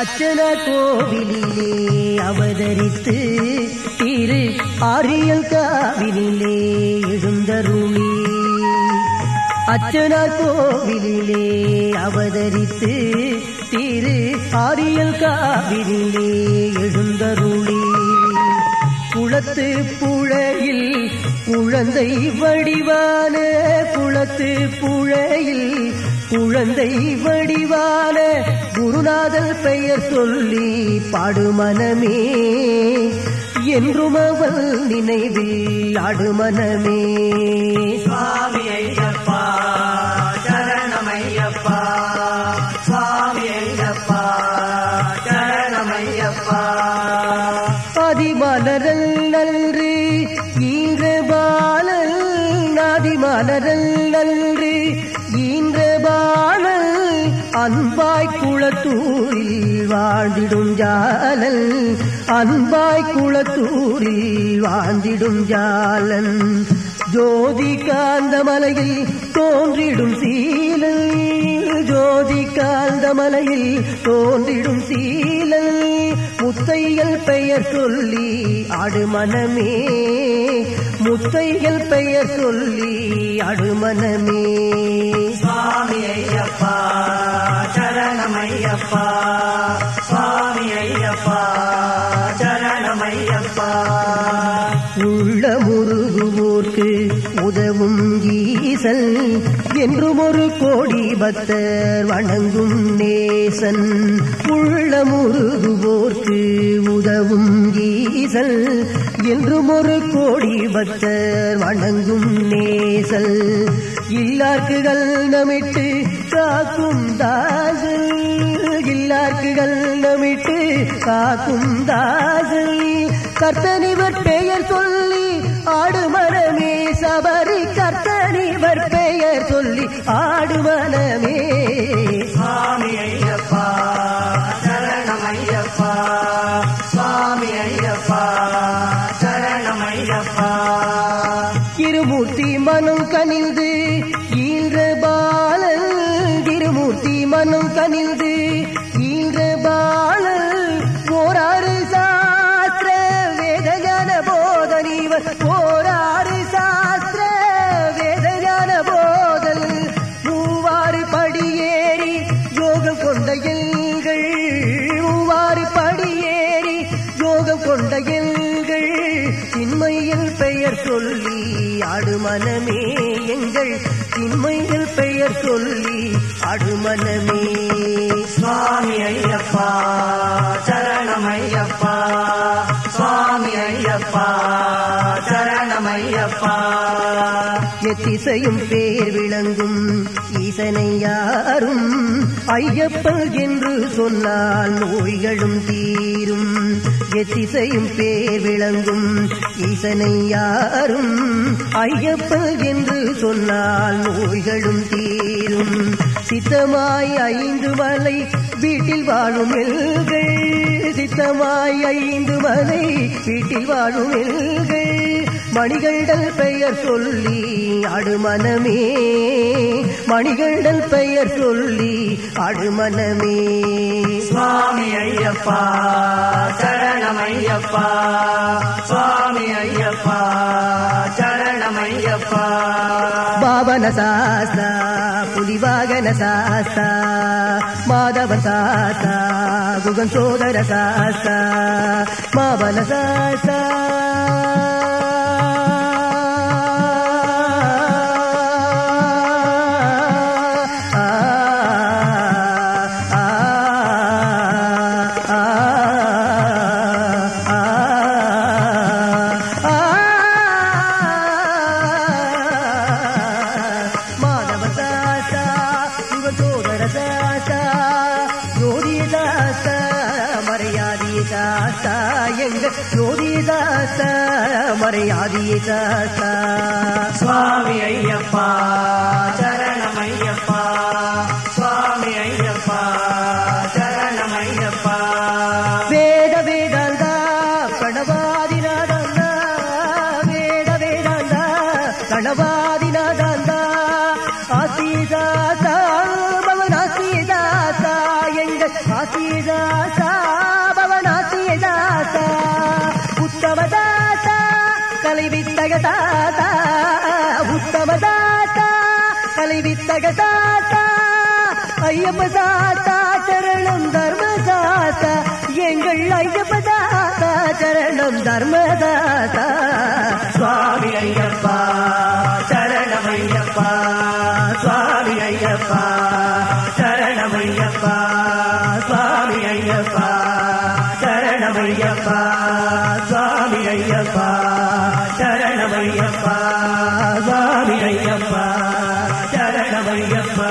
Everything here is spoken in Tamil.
அச்சன கோவிலிலே அவதரித்து திரு ஆரியல் காவிலே எழுந்தருளி அச்சன கோவிலே அவதரித்து திரு ஆரியல் காவிலே எழுந்தருளி குளத்து புழையில் குழந்தை வடிவான குளத்து புழையில் குழந்தை வடிவான குருநாதல் பெயர் சொல்லி பாடுமனமே என்றும் அவள் நினைவில் ஆடுமனமே சுவாமி ஐயப்பா அலரல்லன்றி நன்று ஈன்ற பாலல் அன்பாய் குளத்தூரில் வாழ்ந்திடும் ஜாலன் அன்பாய் குளத்தூரில் வாழ்ந்திடும் ஜாலன் ஜோதி காந்த மலையில் தோன்றிடும் சீலல் ஜோதி காந்த மலையில் தோன்றிடும் சீலல் முத்தைகள் பெயர் சொல்லி அடுமனமே. முத்தைகள் பெயர் சொல்லி அடுமனமே. சுவாமி உதவும் ஈசல் என்றும் ஒரு கோடி பக்தர் வணங்கும் நேசன். உள்ளமுருகுவோர்க்கு உதவும் ஈசல் என்றும் ஒரு கோடி பக்தர் வணங்கும் நேசல் இல்லார்க்குகள் நமிட்டு காக்கும் தாசல் இல்லார்க்குகள் நமிட்டு காக்கும் தாசல் கர்த்தனிவர் பெயர் சொல்லி ஆடுமா பெயர் சொல்லி ஆடு மனமே சுவாமி ஐயப்பா சரணமையப்பா சுவாமி ஐயப்பா. சரணமையப்பா இருமூர்த்தி மனம் கனிந்து ஈன்ற பாலன் இருமூர்த்தி மனம் கனிந்து கொண்ட எங்கள் சின்மையில் பெயர் சொல்லி அடுமனமே எங்கள் சின்மையில் பெயர் சொல்லி அடுமனமே. சுவாமி ஐயப்பா சரணமையப்பா சுவாமி ஐயப்பா சரணமையப்பா எத்திசையும் பேர் விளங்கும் ஈசனை யாரும் ஐயப்பன் என்று சொன்னால் நோய்களும் தீரும். எத்திசையும் பேர் விளங்கும் ஈசனை யாரும் ஐயப்பன் என்று சொன்னால் நோய்களும் தீரும். சித்தமாய் ஐந்து வலை வீட்டில் வாழும் எல்கள் சித்தமாய் ஐந்து மனை வீட்டில் வாழும் எல்கள். மணிகண்டல் பெயர் சொல்லி அடுமனமே. மணிகண்டல் பெயர் சொல்லி அடுமனமே. சுவாமி ஐயப்பா சரணம் ஐயப்பா. சுவாமி ஐயப்பா சரண రమణయ్యప్ప బాబన శాస్త పులివాగన సాస్త మాధవ సాస్త గుగన్ సోదర సాస్త మాబల శాస్త சாஸ்தா எங்க ஜோதி சாஸ்தா மரியாதை சாஸ்தா சுவாமி ஐயப்பா சுவாமி ஐயப்பா சரணமையப்பா வேத வேதாந்தா பிரணவாதிநாதாந்தா வேத வேதாந்தா எங்க சாசிதாசா உத்தமதாசா கலைவித்தகதாசா உத்தமதாசா ஐயப்ப தாத்தா சரணம் தர்ம தாத்தா எங்கள் ஐயப்ப தாத்தா சரணம் தர்ம தாத்தா சுவாமி ஐயப்பா. சாமிரையப்பா சரணமையப்பா சாமிரையப்பா சரணமையப்பா.